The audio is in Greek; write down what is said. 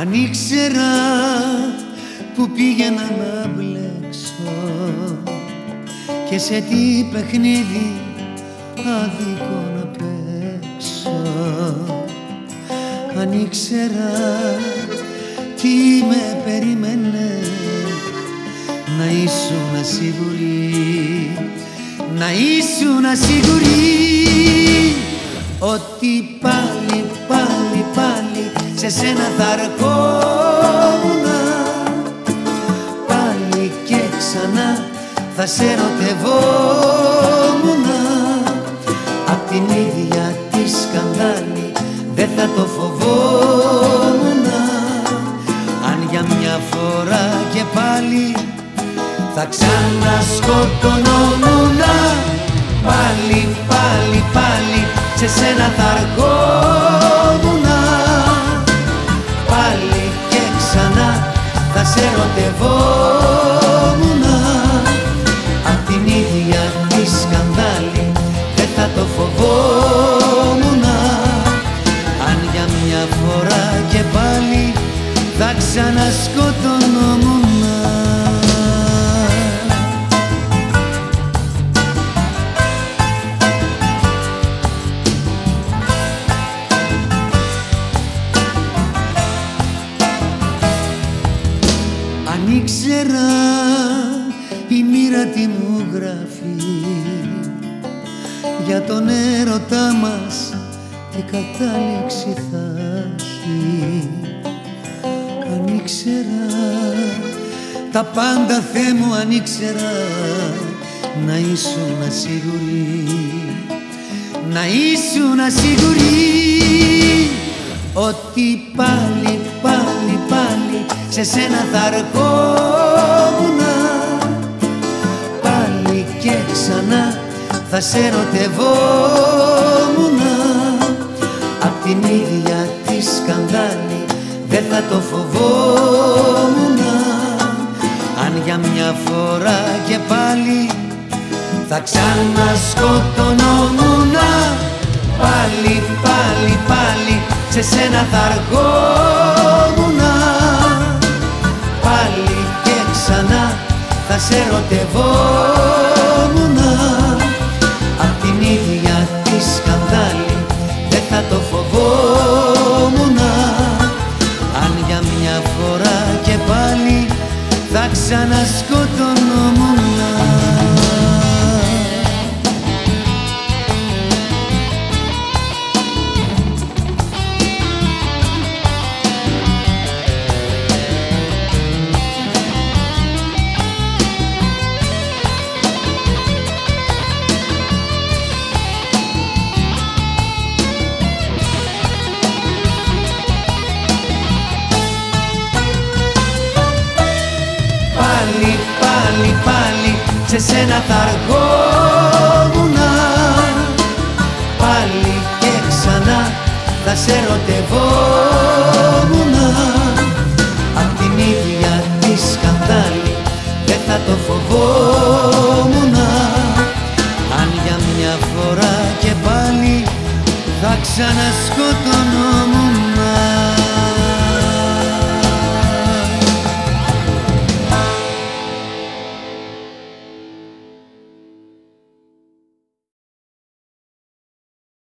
Αν ήξερα που πήγαινα να μπλέξω και σε τι παιχνίδι άδικο να παίξω. Αν ήξερα τι με περίμενε να ήσουν σίγουρη να ήσουν σίγουρη ότι πάλι πάλι πάλι σε σένα θα αρκόμουνα πάλι και ξανά θα σε ερωτευόμουνα απ' την ίδια τη σκανδάλη δεν θα το φοβόμουνα αν για μια φορά και πάλι θα ξανασκοτωνόμουνα πάλι πάλι πάλι σε σένα θα αρκόμουνα θα σε ερωτευόμουνα. Απ' την ίδια τη σκανδάλη δεν θα το φοβόμουνα. Αν για μια φορά και πάλι θα ξανασκοτωνόμουν Αν ήξερα η μοίρα τι μου γράφει. Για τον έρωτά μας τι κατάληξη θα έχει Αν ήξερα τα πάντα Θεέ μου αν ήξερα να ήσουν σίγουρη να ήσουν σίγουρη ότι πάλι πάλι πάλι σε σένα θα αρκόμουνα και ξανά θα σε ερωτευόμουνα. Απ' την ίδια τη σκανδάλη δεν θα το φοβόμουνα. Αν για μια φορά και πάλι θα ξανασκοτωνόμουνα. Πάλι πάλι πάλι σε σένα θα αργόμουνα. Πάλι και ξανά θα σε ερωτευόμουνα σε σένα θα αργόμουνα. Πάλι και ξανά θα σε ερωτευόμουνα. Απ' την ίδια τη σκανδάλη δεν θα το φοβόμουνα. Αν για μια φορά και πάλι θα ξανασκοτωνόμουν